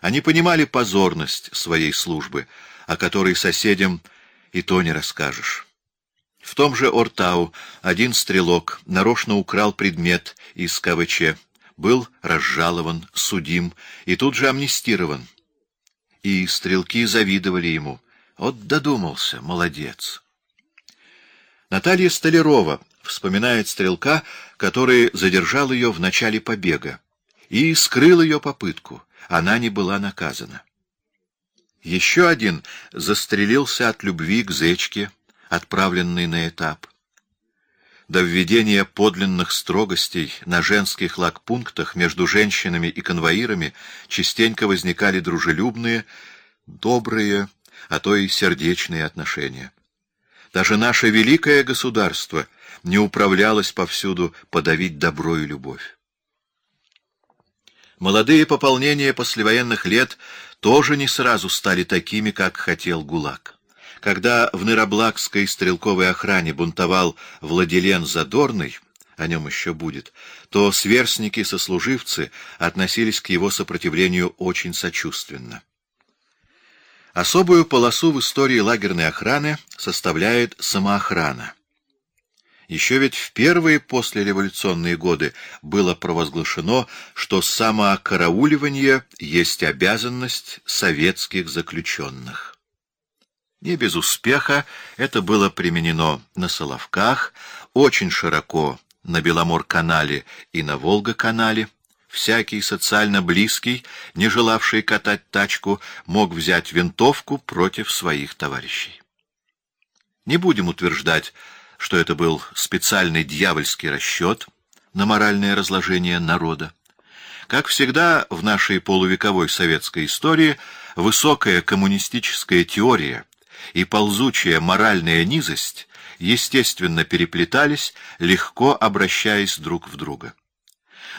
Они понимали позорность своей службы, о которой соседям и то не расскажешь. В том же Ортау один стрелок нарочно украл предмет из КВЧ, был разжалован, судим и тут же амнистирован. И стрелки завидовали ему. Вот додумался, молодец. Наталья Столярова вспоминает стрелка, который задержал ее в начале побега и скрыл ее попытку. Она не была наказана. Еще один застрелился от любви к зечке, отправленный на этап. До введения подлинных строгостей на женских лагпунктах между женщинами и конвоирами частенько возникали дружелюбные, добрые, а то и сердечные отношения. Даже наше великое государство не управлялось повсюду подавить добро и любовь. Молодые пополнения послевоенных лет тоже не сразу стали такими, как хотел ГУЛАГ. Когда в Нероблакской стрелковой охране бунтовал Владилен Задорный, о нем еще будет, то сверстники-сослуживцы относились к его сопротивлению очень сочувственно. Особую полосу в истории лагерной охраны составляет самоохрана. Еще ведь в первые послереволюционные годы было провозглашено, что самоокарауливание есть обязанность советских заключенных. Не без успеха это было применено на Соловках, очень широко на Беломор-канале и на Волга-канале. Всякий социально близкий, не желавший катать тачку, мог взять винтовку против своих товарищей. Не будем утверждать, что это был специальный дьявольский расчет на моральное разложение народа. Как всегда в нашей полувековой советской истории, высокая коммунистическая теория и ползучая моральная низость естественно переплетались, легко обращаясь друг в друга.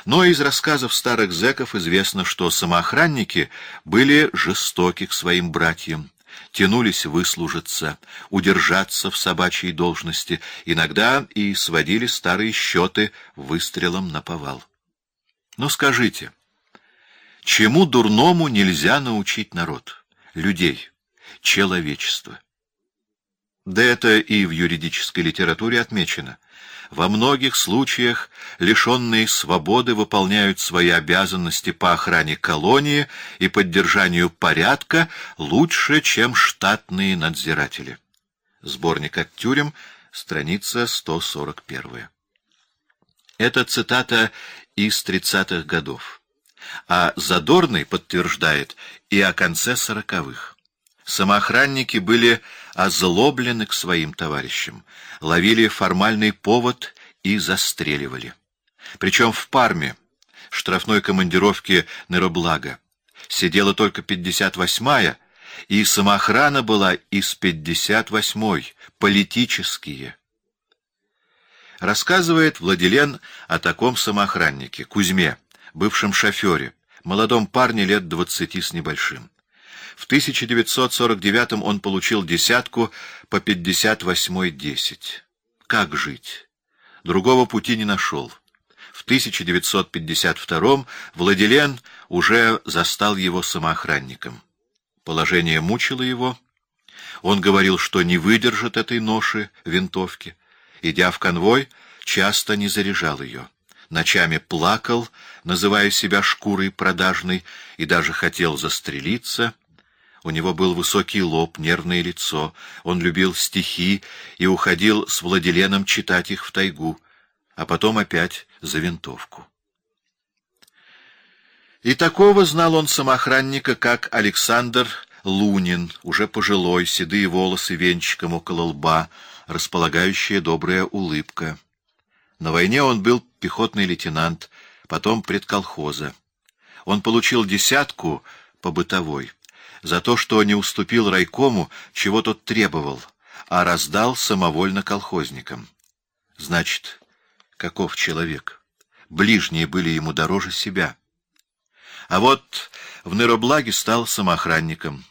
Но из рассказов старых зэков известно, что самоохранники были жестоки к своим братьям, тянулись выслужиться, удержаться в собачьей должности, иногда и сводили старые счеты выстрелом на повал. Но скажите, чему дурному нельзя научить народ, людей, человечество? Да это и в юридической литературе отмечено. Во многих случаях лишенные свободы выполняют свои обязанности по охране колонии и поддержанию порядка лучше, чем штатные надзиратели. Сборник от тюрем, страница 141. Это цитата из 30-х годов. А Задорный подтверждает и о конце сороковых. Самоохранники были озлоблены к своим товарищам, ловили формальный повод и застреливали. Причем в Парме, штрафной командировке Нероблага, сидела только 58-я, и самоохрана была из 58-й, политические. Рассказывает Владилен о таком самоохраннике, Кузьме, бывшем шофере, молодом парне лет двадцати с небольшим. В 1949 он получил десятку по 58-й десять. Как жить? Другого пути не нашел. В 1952 Владилен уже застал его самоохранником. Положение мучило его. Он говорил, что не выдержит этой ноши винтовки. Идя в конвой, часто не заряжал ее. Ночами плакал, называя себя шкурой продажной, и даже хотел застрелиться — у него был высокий лоб, нервное лицо. Он любил стихи и уходил с Владиленом читать их в тайгу, а потом опять за винтовку. И такого знал он самоохранника, как Александр Лунин, уже пожилой, седые волосы венчиком около лба, располагающая добрая улыбка. На войне он был пехотный лейтенант, потом предколхоза. Он получил десятку по бытовой за то, что не уступил райкому, чего тот требовал, а раздал самовольно колхозникам. Значит, каков человек? Ближние были ему дороже себя. А вот в Нероблаге стал самоохранником.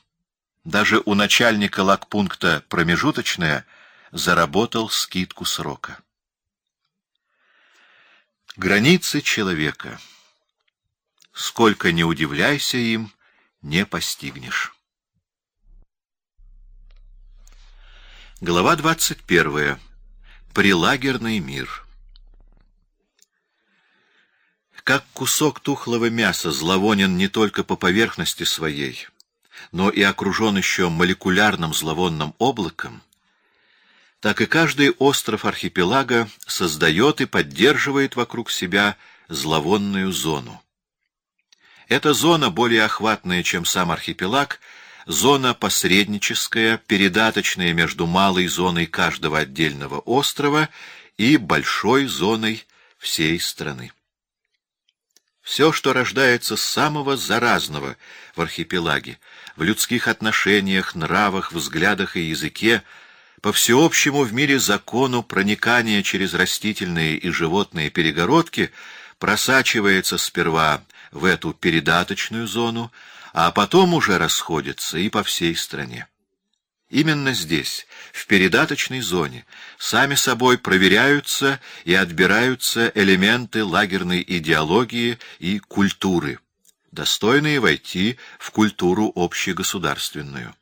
Даже у начальника лагпункта «Промежуточная» заработал скидку срока. Границы человека. Сколько не удивляйся им, не постигнешь. Глава 21. Прилагерный мир. Как кусок тухлого мяса зловонен не только по поверхности своей, но и окружен еще молекулярным зловонным облаком, так и каждый остров архипелага создает и поддерживает вокруг себя зловонную зону. Эта зона, более охватная, чем сам архипелаг, зона посредническая, передаточная между малой зоной каждого отдельного острова и большой зоной всей страны. Все, что рождается самого заразного в архипелаге, в людских отношениях, нравах, взглядах и языке, по всеобщему в мире закону проникания через растительные и животные перегородки просачивается сперва в эту передаточную зону, а потом уже расходится и по всей стране. Именно здесь, в передаточной зоне, сами собой проверяются и отбираются элементы лагерной идеологии и культуры, достойные войти в культуру общегосударственную.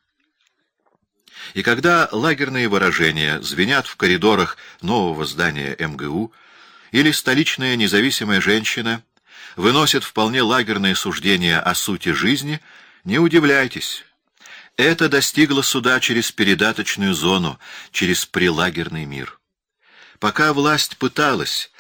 И когда лагерные выражения звенят в коридорах нового здания МГУ, или столичная независимая женщина выносит вполне лагерные суждения о сути жизни, не удивляйтесь. Это достигло суда через передаточную зону, через прилагерный мир. Пока власть пыталась,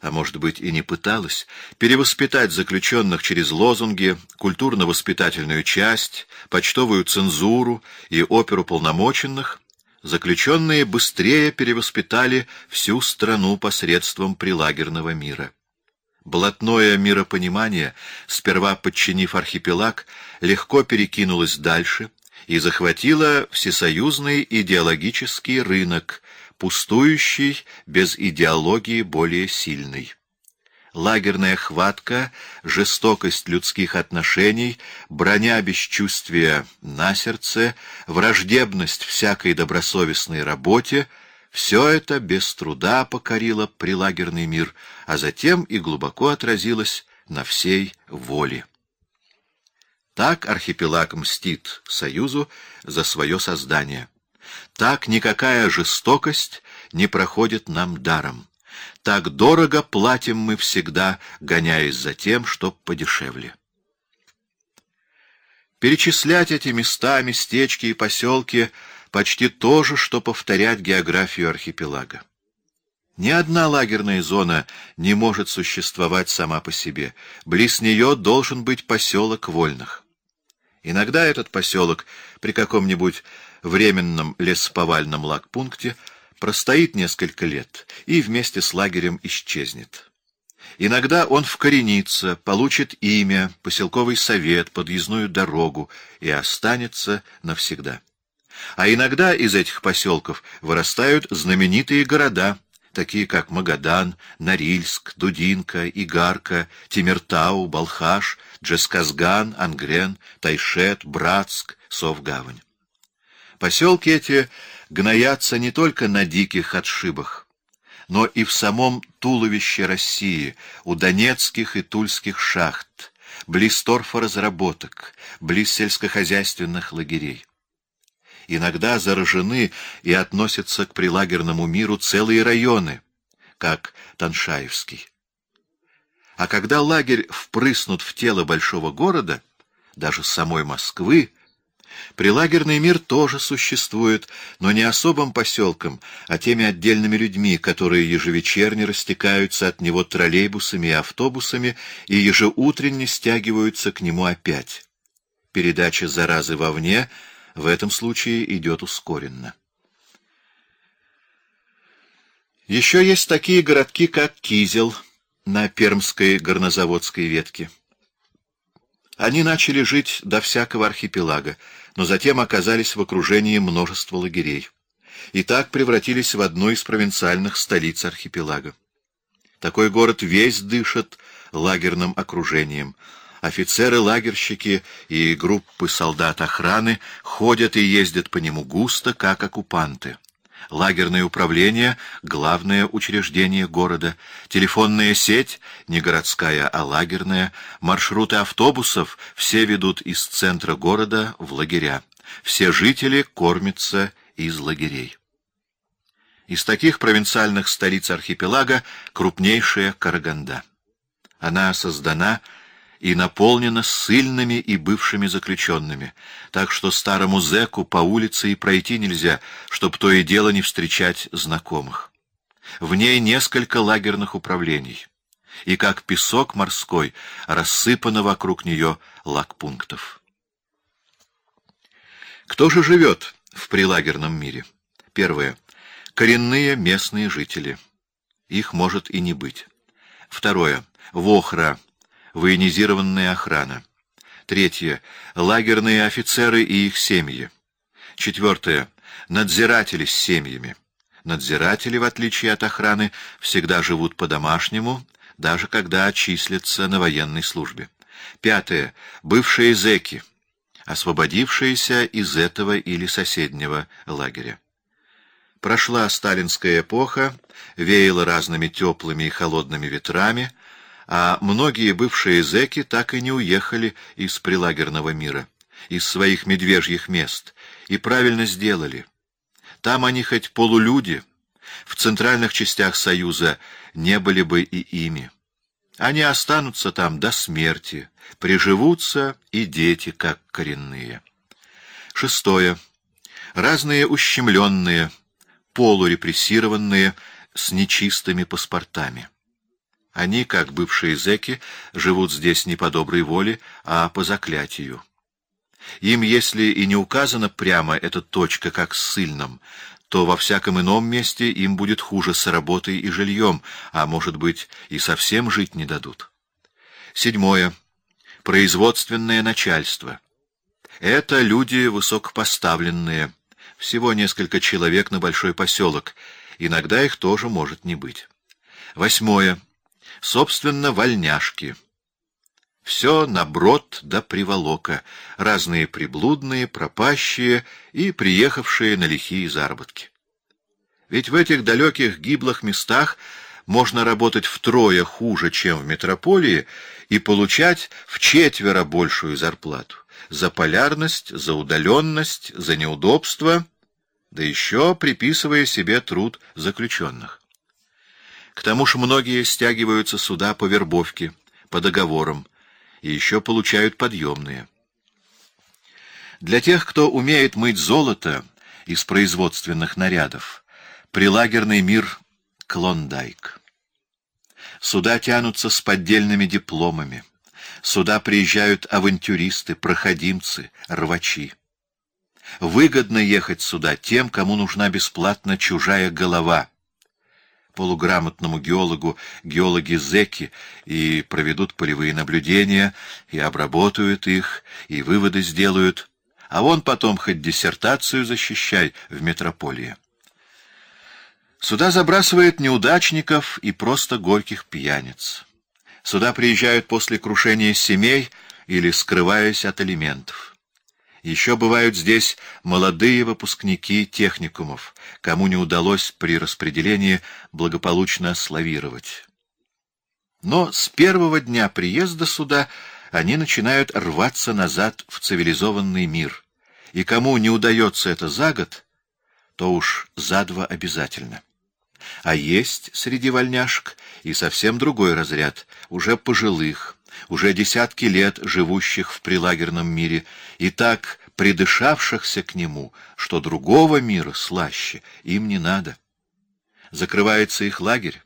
а может быть и не пыталась, перевоспитать заключенных через лозунги, культурно-воспитательную часть, почтовую цензуру и оперу полномоченных, заключенные быстрее перевоспитали всю страну посредством прилагерного мира. Блатное миропонимание, сперва подчинив архипелаг, легко перекинулось дальше и захватило всесоюзный идеологический рынок, пустующий без идеологии более сильный. Лагерная хватка, жестокость людских отношений, броня бесчувствия на сердце, враждебность всякой добросовестной работе — все это без труда покорило прилагерный мир, а затем и глубоко отразилось на всей воле. Так архипелаг мстит Союзу за свое создание. Так никакая жестокость не проходит нам даром. Так дорого платим мы всегда, гоняясь за тем, чтоб подешевле. Перечислять эти места, местечки и поселки почти то же, что повторять географию архипелага. Ни одна лагерная зона не может существовать сама по себе. Близ нее должен быть поселок вольных. Иногда этот поселок при каком-нибудь временном лесоповальном лагпункте простоит несколько лет и вместе с лагерем исчезнет. Иногда он вкоренится, получит имя, поселковый совет, подъездную дорогу и останется навсегда. А иногда из этих поселков вырастают знаменитые города, такие как Магадан, Норильск, Дудинка, Игарка, Тимиртау, Балхаш, Джесказган, Ангрен, Тайшет, Братск, Совгавань. Поселки эти гноятся не только на диких отшибах, но и в самом туловище России, у донецких и тульских шахт, близ торфоразработок, близ сельскохозяйственных лагерей. Иногда заражены и относятся к прилагерному миру целые районы, как Таншаевский. А когда лагерь впрыснут в тело большого города, даже самой Москвы, Прилагерный мир тоже существует, но не особым поселком, а теми отдельными людьми, которые ежевечерне растекаются от него троллейбусами и автобусами и ежеутренне стягиваются к нему опять. Передача заразы вовне в этом случае идет ускоренно. Еще есть такие городки, как Кизел на Пермской горнозаводской ветке. Они начали жить до всякого архипелага, но затем оказались в окружении множества лагерей. И так превратились в одну из провинциальных столиц архипелага. Такой город весь дышит лагерным окружением. Офицеры-лагерщики и группы солдат охраны ходят и ездят по нему густо, как оккупанты. Лагерное управление — главное учреждение города. Телефонная сеть — не городская, а лагерная. Маршруты автобусов все ведут из центра города в лагеря. Все жители кормятся из лагерей. Из таких провинциальных столиц архипелага крупнейшая Караганда. Она создана и наполнена ссыльными и бывшими заключенными, так что старому зэку по улице и пройти нельзя, чтоб то и дело не встречать знакомых. В ней несколько лагерных управлений, и как песок морской рассыпано вокруг нее лагпунктов. Кто же живет в прилагерном мире? Первое. Коренные местные жители. Их может и не быть. Второе. Вохра военизированная охрана. Третье. Лагерные офицеры и их семьи. Четвертое. Надзиратели с семьями. Надзиратели, в отличие от охраны, всегда живут по-домашнему, даже когда числятся на военной службе. Пятое. Бывшие зэки, освободившиеся из этого или соседнего лагеря. Прошла сталинская эпоха, веяла разными теплыми и холодными ветрами, а многие бывшие зэки так и не уехали из прилагерного мира, из своих медвежьих мест, и правильно сделали. Там они хоть полулюди, в центральных частях Союза не были бы и ими. Они останутся там до смерти, приживутся и дети, как коренные. Шестое. Разные ущемленные, полурепрессированные, с нечистыми паспортами. Они, как бывшие зэки, живут здесь не по доброй воле, а по заклятию. Им, если и не указана прямо эта точка, как с сыльным, то во всяком ином месте им будет хуже с работой и жильем, а, может быть, и совсем жить не дадут. Седьмое. Производственное начальство. Это люди высокопоставленные, всего несколько человек на большой поселок, иногда их тоже может не быть. Восьмое собственно, вольняшки. Все наброд до приволока, разные приблудные, пропащие и приехавшие на лихие заработки. Ведь в этих далеких гиблых местах можно работать втрое хуже, чем в метрополии, и получать в четверо большую зарплату. За полярность, за удаленность, за неудобство, да еще приписывая себе труд заключенных. К тому же многие стягиваются сюда по вербовке, по договорам, и еще получают подъемные. Для тех, кто умеет мыть золото из производственных нарядов, прилагерный мир — клондайк. Сюда тянутся с поддельными дипломами. Сюда приезжают авантюристы, проходимцы, рвачи. Выгодно ехать сюда тем, кому нужна бесплатно чужая голова — полуграмотному геологу геологи-зеки и проведут полевые наблюдения, и обработают их, и выводы сделают, а он потом хоть диссертацию защищай в метрополии. Сюда забрасывает неудачников и просто горьких пьяниц. Сюда приезжают после крушения семей или скрываясь от элементов. Еще бывают здесь молодые выпускники техникумов, кому не удалось при распределении благополучно славировать. Но с первого дня приезда сюда они начинают рваться назад в цивилизованный мир, и кому не удается это за год, то уж за два обязательно. А есть среди вольняшек и совсем другой разряд, уже пожилых, уже десятки лет живущих в прилагерном мире, и так придышавшихся к нему, что другого мира слаще им не надо. Закрывается их лагерь,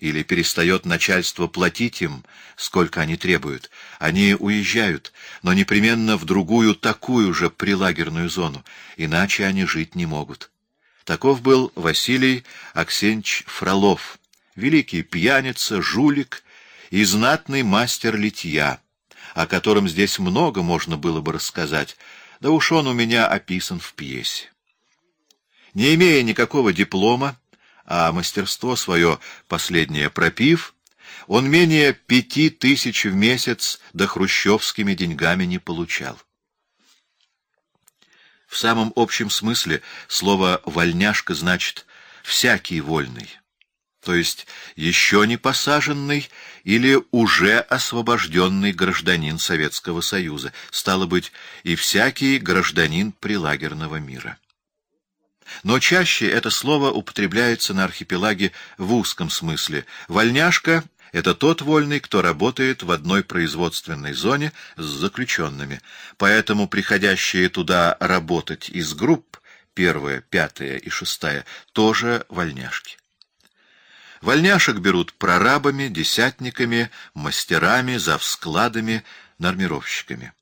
или перестает начальство платить им, сколько они требуют. Они уезжают, но непременно в другую такую же прилагерную зону, иначе они жить не могут. Таков был Василий Аксенч Фролов, великий пьяница, жулик и знатный мастер литья, о котором здесь много можно было бы рассказать, да уж он у меня описан в пьесе. Не имея никакого диплома, а мастерство свое последнее пропив, он менее пяти тысяч в месяц да хрущевскими деньгами не получал. В самом общем смысле слово «вольняшка» значит «всякий вольный», то есть еще не посаженный или уже освобожденный гражданин Советского Союза, стало быть, и всякий гражданин прилагерного мира. Но чаще это слово употребляется на архипелаге в узком смысле. Вольняшка — это тот вольный, кто работает в одной производственной зоне с заключенными. Поэтому приходящие туда работать из групп, первая, пятая и шестая, тоже вольняшки. Вольняшек берут прорабами, десятниками, мастерами, завскладами, нормировщиками.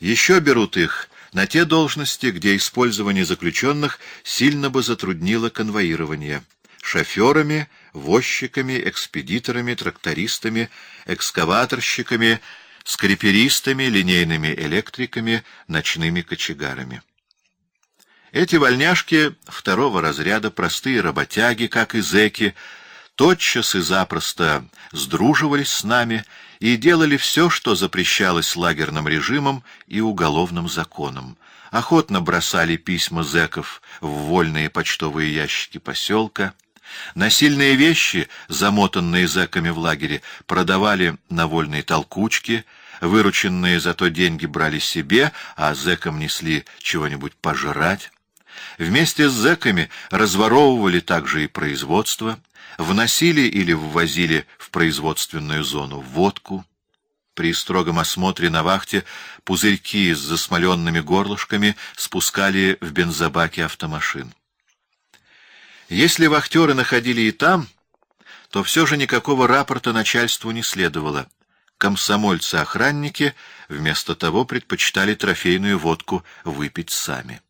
Еще берут их на те должности, где использование заключенных сильно бы затруднило конвоирование шоферами, возчиками, экспедиторами, трактористами, экскаваторщиками, скриперистами, линейными электриками, ночными кочегарами. Эти вольняшки второго разряда, простые работяги, как и зэки, тотчас и запросто сдруживались с нами и делали все, что запрещалось лагерным режимом и уголовным законом. Охотно бросали письма зэков в вольные почтовые ящики поселка, Насильные вещи, замотанные зэками в лагере, продавали на вольные толкучки, вырученные за то деньги брали себе, а зэкам несли чего-нибудь пожрать. Вместе с зэками разворовывали также и производство, вносили или ввозили в производственную зону водку. При строгом осмотре на вахте пузырьки с засмоленными горлышками спускали в бензобаки автомашин. Если вахтеры находили и там, то все же никакого рапорта начальству не следовало. Комсомольцы-охранники вместо того предпочитали трофейную водку выпить сами.